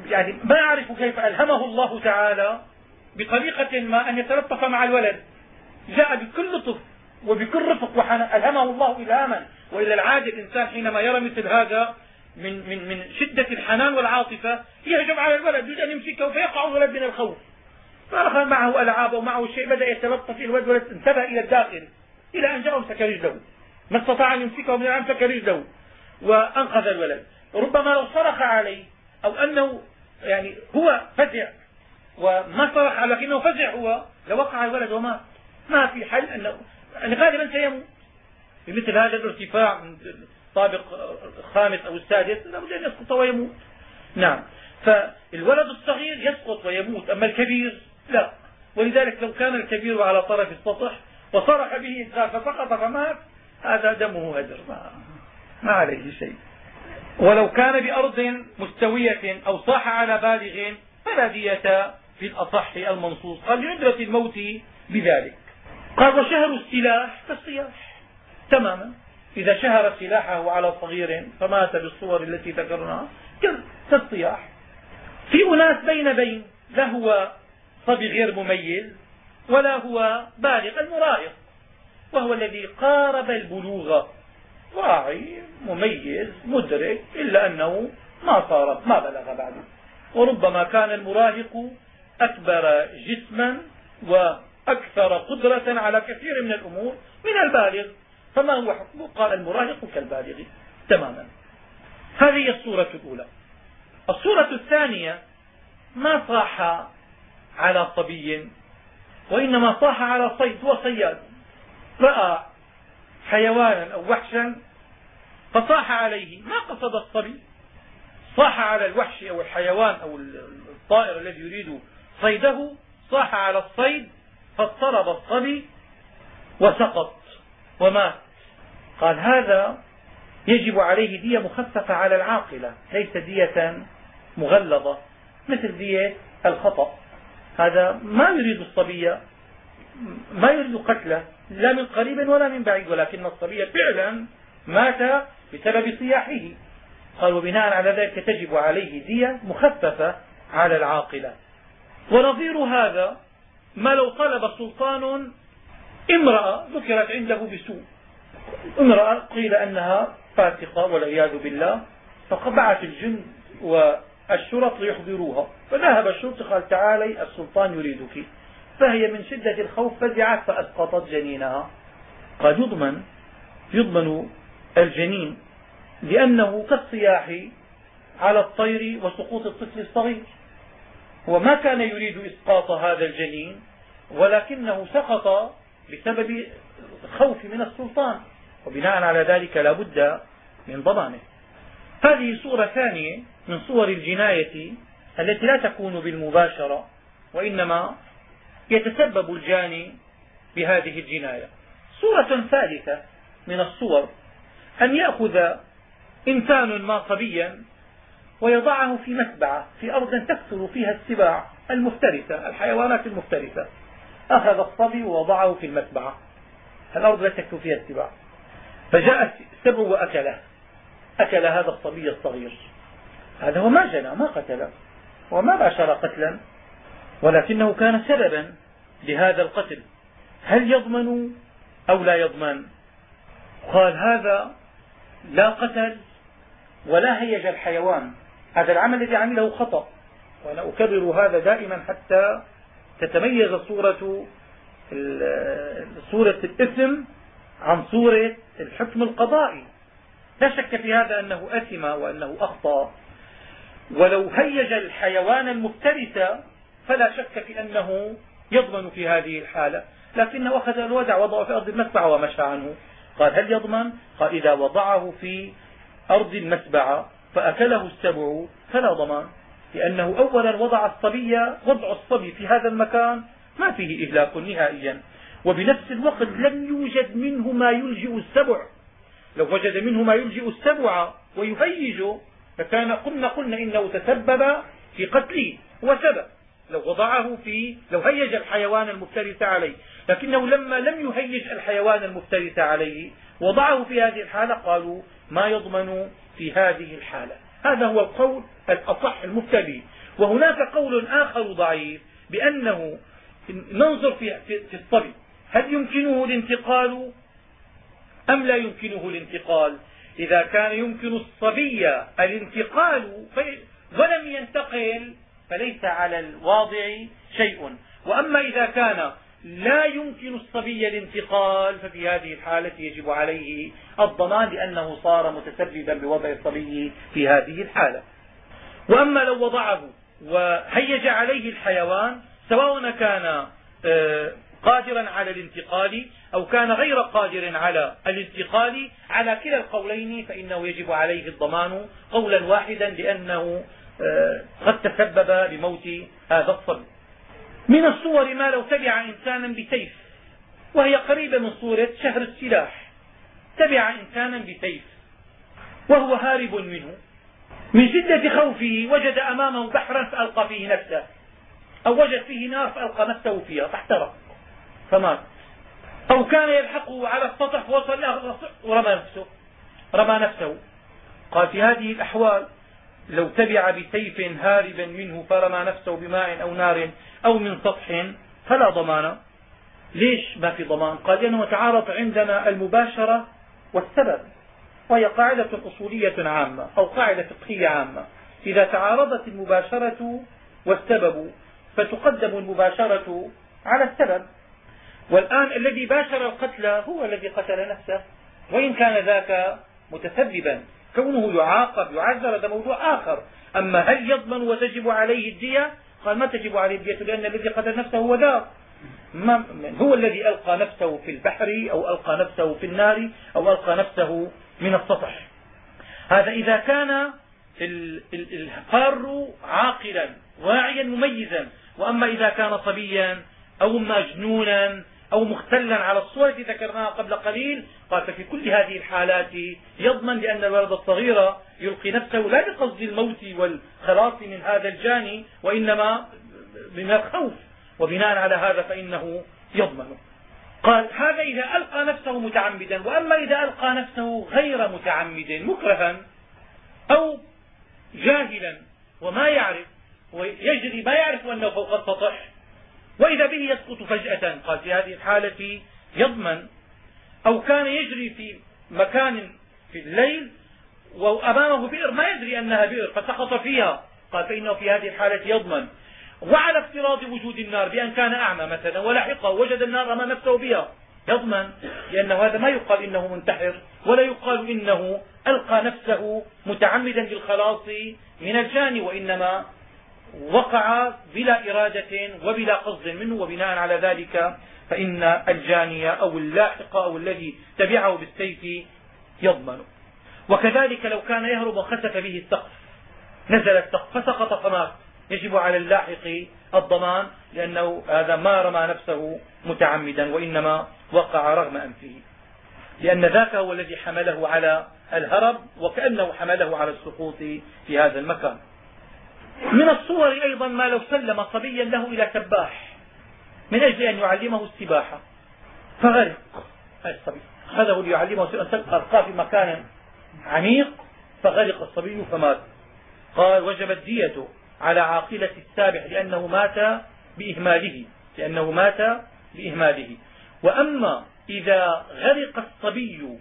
يعني ما أعرف كيف ألهمه الله تعالى بطريقة ما أن يتلطف مع الولد. جاء بكل لطف. وبكل رفق وحنان ألهمه الله الهاما. وإلى العاده الإنسان حينما يرى مثل هذا من من من شدة الحنان والعاطفة يهجم على الولد يريد أن يمسكه فيقع الولد من الخوف. فأخذ معه ألعاب ومعه شيء بدأ يتلطف الولد ولد انتبه إلى الداخل إلى أن جاء امسك رجله ما استطاع أن يمسكه من امسك رجله وأنقذ الولد. ربما لو صرخ عليه أو أنه يعني هو فزع وما صرخ لكنه فزع هو لوقع الولد ومات. ما في حل أنه يعني غالبا سيموت بمثل هذا الارتفاع من الطابق الخامس أو السادس لابد أن يسقط ويموت. نعم. فالولد الصغير يسقط ويموت أما الكبير لا. ولذلك لو كان الكبير على طرف السطح وصرخ به انسان فسقط فمات هذا دمه هدر ما, ما عليه شيء. ولو كان بأرض مستوية أو صاح على بالغ فلا دية في الأصح المنصوص قال لندرة الموت بذلك. قال وشهر السلاح كالصياح تماما. إذا شهر سلاحه على صغير فمات بالصور التي ذكرناها كالصياح في أناس بين بين لا هو صبي غير مميز ولا هو بالغ المراهق وهو الذي قارب البلوغ. واعي مميز مدرك إلا أنه ما صار ما بلغ بعد وربما كان المراهق أكبر جسما وأكثر قدرة على كثير من الأمور من البالغ. فما هو حكمه قال المراهق كالبالغ تماما. هذه الصورة الأولى. الصورة الثانية ما صاح على صبي وإنما صاح على صيد هو صياد. رأى حيوانا أو وحشا فصاح عليه. ما قصد الصبي؟ صاح على الوحش أو الحيوان أو الطائر الذي يريد صيده صاح على الصيد فاضطرب الصبي وسقط ومات. قال هذا يجب عليه دية مخففة على العاقلة ليس دية مغلظة مثل دية الخطأ. هذا ما يريد الصبي ما يريد قتله لا من قريب ولا من بعيد ولكن الصبي فعلا مات بسبب صياحه. قال وبناء على ذلك تجب عليه دية مخففة على العاقلة. ونظير هذا ما لو طلب سلطان امرأة ذكرت عنده بسوء. امرأة قيل أنها فاسقة والعياذ بالله فبعث الجند والشرط ليحضروها. فذهب الشرطي قال تعالي السلطان يريدك. فهي من شدة الخوف فزعت فأسقطت جنينها. قد يضمن يضمن الجنين لأنه كالصياح على الطير وسقوط الطفل الصغير. هو ما كان يريد إسقاط هذا الجنين ولكنه سقط بسبب الخوف من السلطان. وبناء على ذلك لا بد من ضمانه. هذه صورة ثانية من صور الجناية التي لا تكون بالمباشرة وإنما يتسبب الجاني بهذه الجناية. صورة ثالثة من الصور أن يأخذ إنسان ما صبيا ويضعه في مسبعة في أرض تكثر فيها السباع المفترسة الحيوانات المفترسة. أخذ الصبي ووضعه في المسبعة. الأرض لا تكثر فيها السباع. فجاء السبع وأكله. أكل هذا الصبي الصغير. هذا هو ما جنى ما قتله وما باشر قتلا. ولكنه كان سببا لهذا القتل. هل يضمن أو لا يضمن؟ قال هذا لا قتل ولا هيج الحيوان. هذا العمل الذي عمله خطأ. وأنا أكرر هذا دائما حتى تتميز صورة صورة الإثم عن صورة الحكم القضائي. لا شك في هذا أنه أثم وأنه أخطأ. ولو هيج الحيوان المفترس فلا شك في أنه يضمن في هذه الحالة. لكنه أخذ الودع وضعه في أرض المسبعة ومشى عنه. قال هل يضمن؟ قال إذا وضعه في أرض المسبعة فأكله السبع فلا ضمان لأنه أولا وضع الصبي وضع الصبي في هذا المكان ما فيه إهلاك نهائيا. وبنفس الوقت لم يوجد منه ما يلجئ السبع. لو وجد منه ما يلجئ السبع ويهيج فكان قلنا قلنا إنه تسبب في قتله هو سبب لو وضعه في لو هيج الحيوان المفترس عليه. لكنه لما لم يهيج الحيوان المفترس عليه وضعه في هذه الحالة قالوا ما يضمن في هذه الحالة. هذا هو القول الأصح المفتدي وهناك قول آخر ضعيف بأنه ننظر في, في الصبي هل يمكنه الانتقال أم لا يمكنه الانتقال؟ إذا كان يمكن الصبي الانتقال ولم ينتقل فليس على الواضع شيء. وأما إذا كان لا يمكن الصبي الانتقال ففي هذه الحالة يجب عليه الضمان لأنه صار متسببا بوضع الصبي في هذه الحالة. وأما لو وضعه وهيج عليه الحيوان سواء كان آه، قادرا على الانتقال أو كان غير قادر على الانتقال على كلا القولين فإنه يجب عليه الضمان قولا واحدا لأنه آه، قد تسبب بموت هذا الصبي. من الصور ما لو تبع إنسانا بسيف وهي قريبة من صورة شهر السلاح. تبع إنسانا بسيف وهو هارب منه. من شدة خوفه وجد أمامه بحرا فألقى فيه نفسه أو وجد فيه نار فألقى نفسه فيها فاحترق فمات. أو كان يلحقه على السطح فوصل ورمى نفسه رمى نفسه. قال في هذه الأحوال لو تبع بسيف هاربا منه فرمى نفسه بماء أو نار أو من سطح فلا ضمان. ليش ما في ضمان؟ قال لأنه تعارض عندنا المباشرة والسبب وهي قاعدة أصولية عامة أو قاعدة فقهية عامة. إذا تعارضت المباشرة والسبب فتقدم المباشرة على السبب. والآن الذي باشر القتل هو الذي قتل نفسه وإن كان ذاك متسببا. كونه يعاقب يعذر هذا موضوع آخر. أما هل يضمن وتجب عليه الدية؟ قال ما تجب عليه الدية؟ لأن الذي قتل نفسه هو ذاك هو الذي ألقى نفسه في البحر أو ألقى نفسه في النار أو ألقى نفسه من السطح. هذا إذا كان الحار عاقلا واعيا مميزا. وأما إذا كان صبيا أو مجنونا أو مختلا على الصورة التي ذكرناها قبل قليل قال ففي كل هذه الحالات يضمن لأن الولد الصغير يلقي نفسه لا بقصد الموت والخلاص من هذا الجاني وإنما من الخوف. وبناء على هذا فإنه يضمن. قال هذا إذا ألقى نفسه متعمدا وأما إذا ألقى نفسه غير متعمد مكرها أو جاهلا وما يعرف ويجري ما يعرف أنه فوق السطح وإذا به يسقط فجأة قال في هذه الحالة يضمن أو كان يجري في مكان في الليل وأمامه بئر ما يدري أنها بئر فسقط فيها قال فإنه في هذه الحالة يضمن. وعلى افتراض وجود النار بأن كان أعمى مثلا ولحقه وجد النار أمام نفسه بها يضمن لأنه هذا ما يقال إنه منتحر ولا يقال إنه ألقى نفسه متعمدا للخلاص من الجاني وإنما وقع بلا إرادة وبلا قصد منه وبناء على ذلك فإن الجاني أو اللاحق أو الذي تبعه بالسيف يضمن. وكذلك لو كان يهرب وخسف به السقف نزل السقف فسقط فمات يجب على اللاحق الضمان لأنه هذا ما رمى نفسه متعمدا وإنما وقع رغم أنفه. لأن ذاك هو الذي حمله على الهرب وكأنه حمله على السقوط في هذا المكان. من الصور أيضا ما لو سلم صبيا له إلى سباح من أجل أن يعلمه السباحة فغرق. الصبي. أخذه ليعلمه ألقاه في مكان عميق. فغرق الصبي فمات. قال وجبت ديته على عاقلة السابح لأنه مات بإهماله. لأنه مات بإهماله. وأما إذا غرق الصبي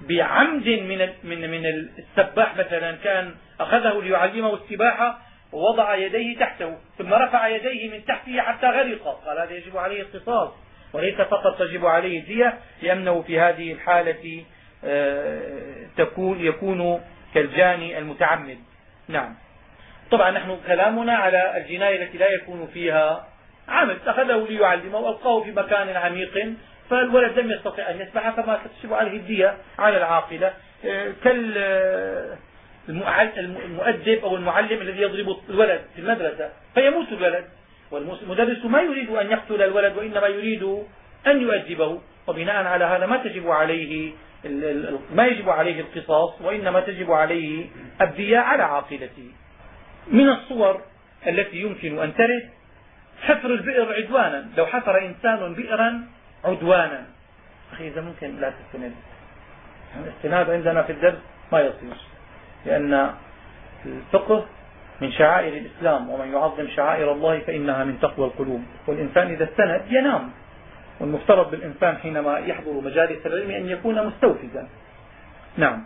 بعمد من من من السباح مثلا كان أخذه ليعلمه السباحة ووضع يديه تحته ثم رفع يديه من تحته حتى غرق. قال هذا يجب عليه القصاص وليس فقط تجب عليه الدية لأنه في هذه الحالة آه، تكون يكون كالجاني المتعمد. نعم. طبعا نحن كلامنا على الجناية التي لا يكون فيها عمد. أخذه ليعلمه وألقاه في مكان عميق فالولد لم يستطع أن يسبح فما تكتب عليه الدية على العاقلة. آه، كال آه، المؤدب أو المعلم الذي يضرب الولد في المدرسة فيموت الولد. والمدرس ما يريد أن يقتل الولد وإنما يريد أن يؤدبه. وبناء على هذا ما تجب عليه ما يجب عليه القصاص وإنما تجب عليه الدية على عاقلته. من الصور التي يمكن أن ترد حفر البئر عدوانا. لو حفر إنسان بئرا عدوانا. أخي إذا ممكن لا تستند. الاستناد عندنا في الدرس ما يصير لأن الفقه من شعائر الإسلام ومن يعظم شعائر الله فإنها من تقوى القلوب. والإنسان إذا استند ينام. والمفترض بالإنسان حينما يحضر مجالس العلم أن يكون مستوفزا. نعم.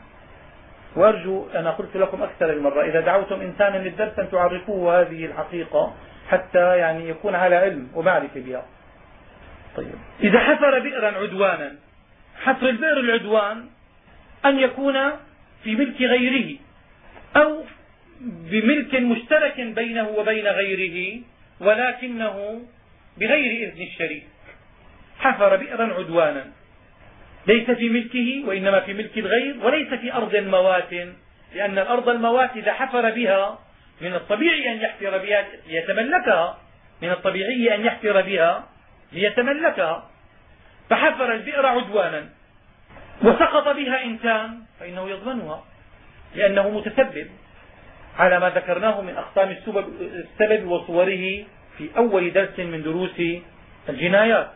وأرجو أنا قلت لكم أكثر المرة إذا دعوتم إنسانا للدرس أن تعرفوه هذه الحقيقة حتى يعني يكون على علم ومعرفة بها. طيب. إذا حفر بئرا عدوانا حفر البئر العدوان أن يكون في ملك غيره أو بملك مشترك بينه وبين غيره ولكنه بغير إذن الشريك. حفر بئرا عدوانا. ليس في ملكه وإنما في ملك الغير وليس في أرض موات لأن الأرض الموات إذا حفر بها من الطبيعي أن يحفر بها ليتملكها من الطبيعي أن يحفر بها ليتملكها. فحفر البئر عدوانا. وسقط بها إنسان فإنه يضمنها لأنه متسبب على ما ذكرناه من أقسام السبب وصوره في أول درس من دروس الجنايات.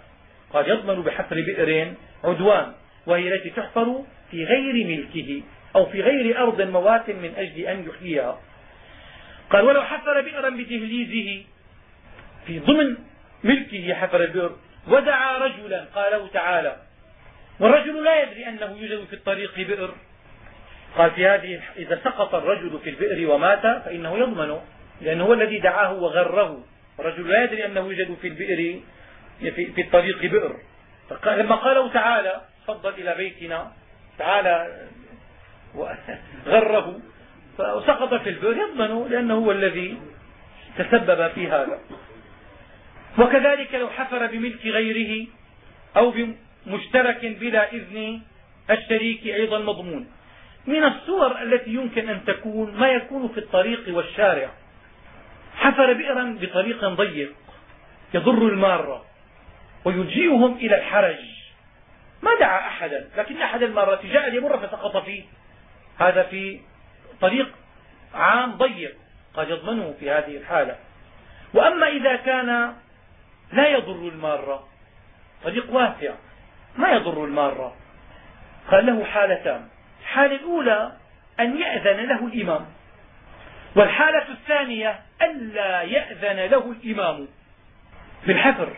قال يضمن بحفر بئر عدوان وهي التي تحفر في غير ملكه أو في غير أرض موات من أجل أن يحييها. قال ولو حفر بئرا بتهليزه في ضمن ملكه حفر البئر ودعا رجلا قاله تعالى والرجل لا يدري أنه يوجد في الطريق بئر قال في هذه إذا سقط الرجل في البئر ومات فإنه يضمن لأنه هو الذي دعاه وغره الرجل لا يدري أنه يوجد في البئر في الطريق بئر لما قالوا تعالى تفضل إلى بيتنا تعالى غره فسقط في البئر يضمن لأنه هو الذي تسبب في هذا وكذلك لو حفر بملك غيره أو بمشترك بلا إذن الشريك أيضا مضمون. من الصور التي يمكن أن تكون ما يكون في الطريق والشارع. حفر بئرا بطريق ضيق يضر المارة ويلجئهم إلى الحرج. ما دعا أحدا لكن أحد المرات جاء ليمر فسقط فيه. هذا في طريق عام ضيق قد يضمنه في هذه الحالة. وأما إذا كان لا يضر المارة. طريق واسع. ما يضر المارة. قال له حالتان. الحالة الأولى أن يأذن له الإمام. والحالة الثانية ألا يأذن له الإمام. في الحفر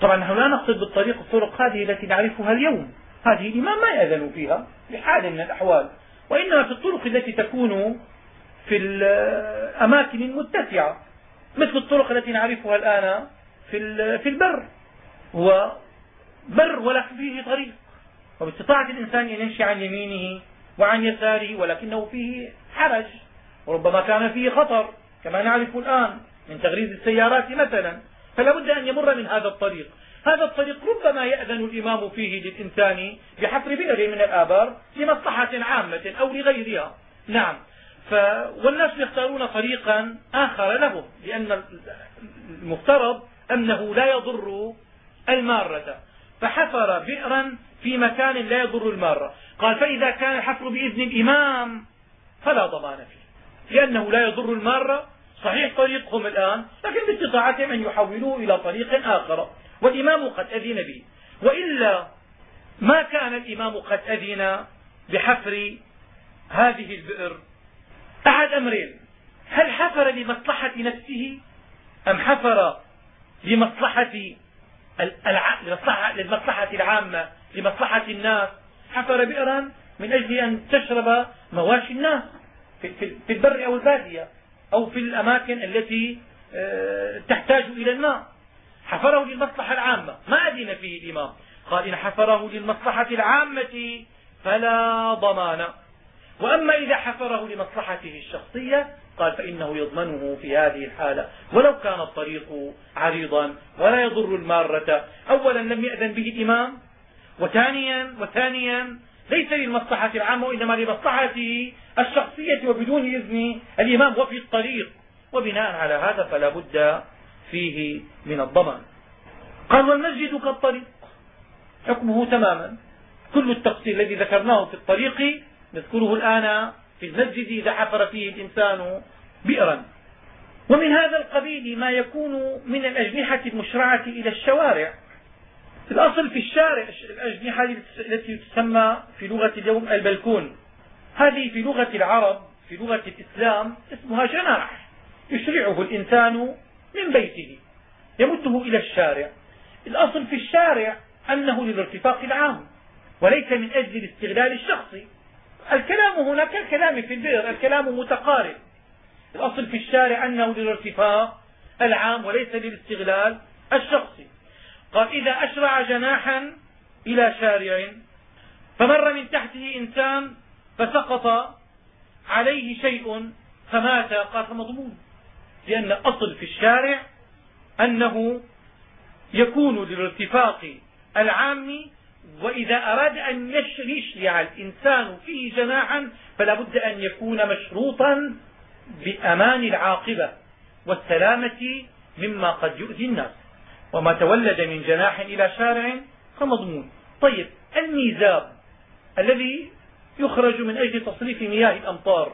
طبعا نحن لا نقصد بالطريق الطرق هذه التي نعرفها اليوم. هذه الإمام ما يأذن فيها بحال من الأحوال. وإنما في الطرق التي تكون في الأماكن المتسعة. مثل الطرق التي نعرفها الآن في في البر. هو بر ولا فيه طريق. وباستطاعة الإنسان أن يمشي عن يمينه وعن يساره ولكنه فيه حرج. وربما كان فيه خطر. كما نعرف الآن من تغريز السيارات مثلا. فلا بد أن يمر من هذا الطريق. هذا الطريق ربما يأذن الإمام فيه للإنسان بحفر بئر من الآبار لمصلحة عامة أو لغيرها. نعم. ف والناس يختارون طريقا آخر لهم لأن المفترض أنه لا يضر المارة. فحفر بئرا في مكان لا يضر المارة. قال فإذا كان الحفر بإذن الإمام فلا ضمان فيه. لأنه لا يضر المارة. صحيح طريقهم الآن لكن باستطاعتهم أن يحولوه إلى طريق آخر. والإمام قد أذن به. وإلا ما كان الإمام قد أذن بحفر هذه البئر. أحد أمرين. هل حفر لمصلحة نفسه أم حفر لمصلحة للمصلحة العامة لمصلحة الناس. حفر بئرا من أجل أن تشرب مواشي الناس في البر أو البادية أو في الأماكن التي آه، تحتاج إلى الماء. حفره للمصلحة العامة. ما أذن فيه الإمام. قال إن حفره للمصلحة العامة فلا ضمان. وأما إذا حفره لمصلحته الشخصية قال فإنه يضمنه في هذه الحالة. ولو كان الطريق عريضا ولا يضر المارة أولا لم يأذن به الإمام وثانيا وثانيا ليس للمصلحة العامة وإنما لمصلحته الشخصية وبدون إذن الإمام وفي الطريق. وبناء على هذا فلا بد فيه من الضمان. قال والمسجد كالطريق. حكمه تماما. كل التفصيل الذي ذكرناه في الطريق نذكره الآن في المسجد إذا حفر فيه الإنسان بئرا. ومن هذا القبيل ما يكون من الأجنحة المشرعة إلى الشوارع. الأصل في الشارع الأجنحة التي تسمى في لغة اليوم البلكون. هذه في لغة العرب في لغة الإسلام اسمها جناح. يشرعه الإنسان من بيته. يمده إلى الشارع. الأصل في الشارع أنه للارتفاق العام وليس من أجل الاستغلال الشخصي. الكلام هنا كالكلام في البئر الكلام متقارب. الأصل في الشارع أنه للارتفاق العام وليس للاستغلال الشخصي. قال إذا أشرع جناحا إلى شارع فمر من تحته إنسان فسقط عليه شيء فمات. قال فمضمون لأن الأصل في الشارع أنه يكون للارتفاق العام وإذا أراد أن يشرع الإنسان فيه جناحا فلا بد أن يكون مشروطا بأمان العاقبة والسلامة مما قد يؤذي الناس. وما تولد من جناح إلى شارع فمضمون. طيب الميزاب الذي يخرج من أجل تصريف مياه الأمطار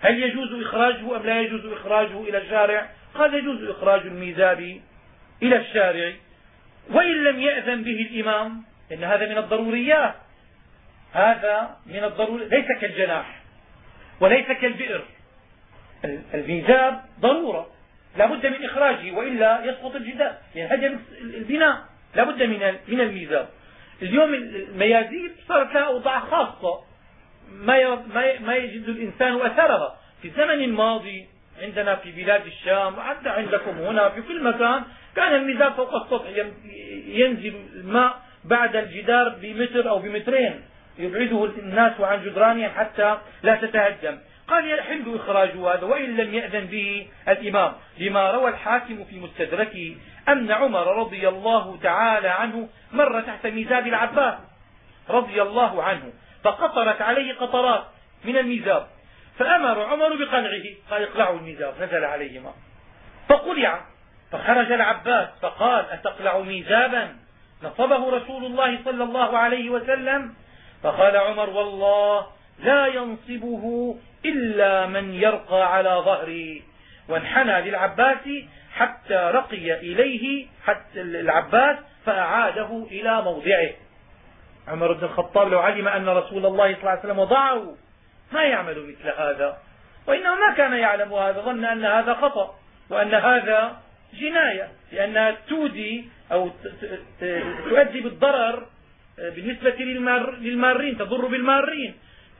هل يجوز إخراجه أم لا يجوز إخراجه إلى الشارع؟ قال يجوز إخراج الميزاب إلى الشارع. وإن لم يأذن به الإمام إن هذا من الضروريات. هذا من الضروري ليس كالجناح وليس كالبئر. الميزاب ضرورة. لا بد من إخراجه وإلا يسقط الجدار يعني هدم البناء. لا بد من الميزاب اليوم الميازيب صارت لها أوضاع خاصة. ما يجد الإنسان أثرها. في الزمن الماضي عندنا في بلاد الشام وحتى عندكم هنا في كل مكان كان الميزاب فوق السطح. ينزل الماء بعد الجدار بمتر أو بمترين يبعده الناس عن جدرانهم حتى لا تتهدم قال يحل إخراج هذا وإن لم يأذن به الإمام. لما روى الحاكم في مستدركه أن عمر رضي الله تعالى عنه مر تحت ميزاب العباس. رضي الله عنه. فقطرت عليه قطرات من الميزاب. فأمر عمر بقلعه. قال اقلعوا الميزاب نزل عليه ماء فقلع فخرج العباس فقال أتقلع ميزابا؟ نصبه رسول الله صلى الله عليه وسلم فقال عمر والله لا ينصبه إلا من يرقى على ظهري. وانحنى للعباس حتى رقي إليه حتى العباس فأعاده إلى موضعه. عمر بن الخطاب لو علم أن رسول الله صلى الله عليه وسلم وضعه ما يعمل مثل هذا. وإنه ما كان يعلم هذا ظن أن هذا خطأ وأن هذا جناية لأنها تودي أو تؤدي بالضرر بالنسبة للمارين تضر بالمارين.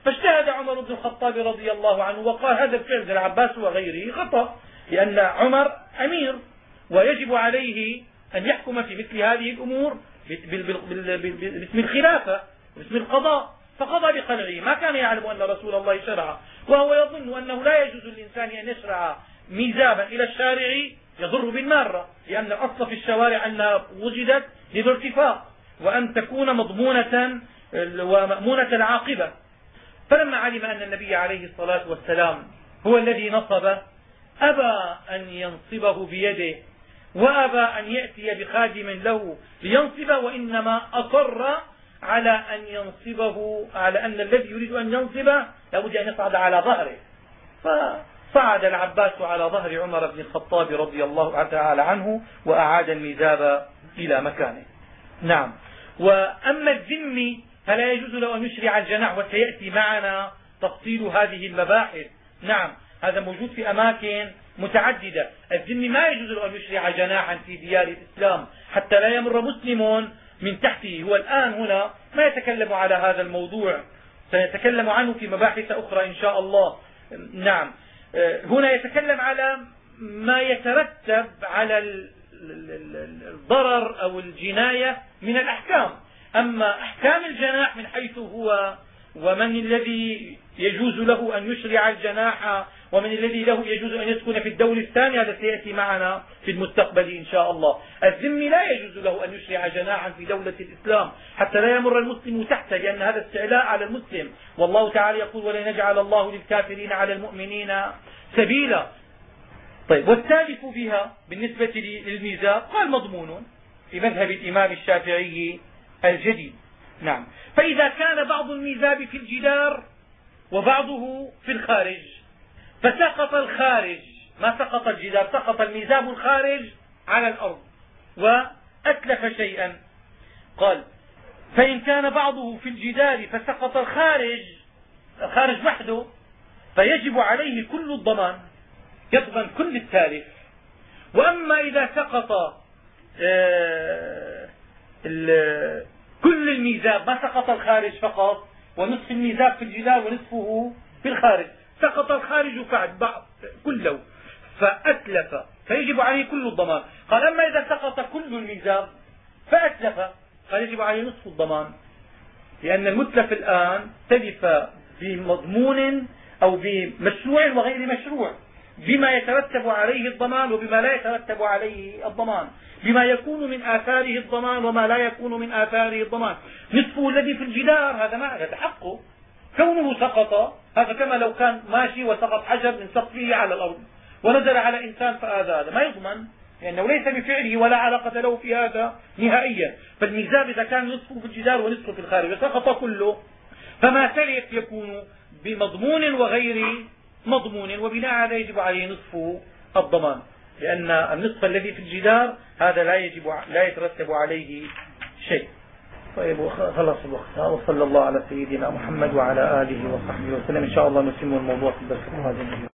فاجتهد عمر بن الخطاب رضي الله عنه وقال هذا الفعل للعباس وغيره خطأ لأن عمر أمير ويجب عليه أن يحكم في مثل هذه الأمور باسم الخلافة باسم القضاء. فقضى بقلعه ما كان يعلم أن رسول الله شرع وهو يظن أنه لا يجوز للإنسان أن يشرع ميزابا إلى الشارع يضر بالمارة لأن الأصل في الشوارع أنها وجدت للارتفاق وأن تكون مضمونة ومأمونة العاقبة. فلما علم أن النبي عليه الصلاة والسلام هو الذي نصب أبى أن ينصبه بيده وأبى أن يأتي بخادم له لينصبه وإنما أصر على أن ينصبه على أن الذي يريد أن ينصبه لابد أن يصعد على ظهره. فصعد العباس على ظهر عمر بن الخطاب رضي الله تعالى عنه وأعاد الميزاب إلى مكانه. نعم. وأما الذم فلا يجوز له أن يشرع الجناح وسيأتي معنا تفصيل هذه المباحث. نعم. هذا موجود في أماكن متعددة. الذم ما يجوز له أن يشرع جناحا في ديار الإسلام حتى لا يمر مسلم من تحته. هو الآن هنا ما يتكلم على هذا الموضوع. سنتكلم عنه في مباحث أخرى إن شاء الله. نعم. هنا يتكلم على ما يترتب على الضرر أو الجناية من الأحكام. أما أحكام الجناح من حيث هو ومن الذي يجوز له أن يشرع الجناح ومن الذي له يجوز أن يسكن في الدور الثاني هذا سيأتي معنا في المستقبل إن شاء الله. الذم لا يجوز له أن يشرع جناحا في دولة الإسلام حتى لا يمر المسلم تحته لأن هذا استعلاء على المسلم. والله تعالى يقول ولن يجعل الله للكافرين على المؤمنين سبيلا. طيب والثالث بها بالنسبة للميزاب قال مضمون في مذهب الإمام الشافعي الجديد. نعم. فإذا كان بعض الميزاب في الجدار وبعضه في الخارج فسقط الخارج. ما سقط الجدار سقط الميزاب الخارج على الأرض. وأتلف شيئا. قال فإن كان بعضه في الجدار فسقط الخارج الخارج وحده فيجب عليه كل الضمان يضمن كل التالف. وأما إذا سقط آه، كل الميزاب ما سقط الخارج فقط ونصف الميزاب في الجدار ونصفه في الخارج. سقط الخارج فعد بعض كله. فأتلف. فيجب عليه كل الضمان. قال أما إذا سقط كل الميزاب فأتلف. فيجب عليه نصف الضمان. لأن المتلف الآن تلف بمضمون أو بمشروع وغير مشروع. بما يترتب عليه الضمان وبما لا يترتب عليه الضمان. بما يكون من آثاره الضمان وما لا يكون من آثاره الضمان. نصفه الذي في الجدار هذا ما هذا حقه. كونه سقط هذا كما لو كان ماشي وسقط حجر من سقفه على الأرض. ونزل على إنسان فآذى هذا. ما يضمن لأنه ليس بفعله ولا علاقة له في هذا نهائيا. فالميزاب إذا كان نصفه في الجدار ونصفه في الخارج وسقط كله فما تلف يكون بمضمون وغير مضمون وبناء على يجب عليه نصف الضمان. لأن النصف الذي في الجدار هذا لا يجب لا يترتب عليه شيء. طيب خلص الوقت وصلى الله على سيدنا محمد وعلى آله وصحبه وسلم. إن شاء الله نتم الموضوع في الدرس القادم